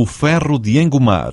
o ferro de engomar.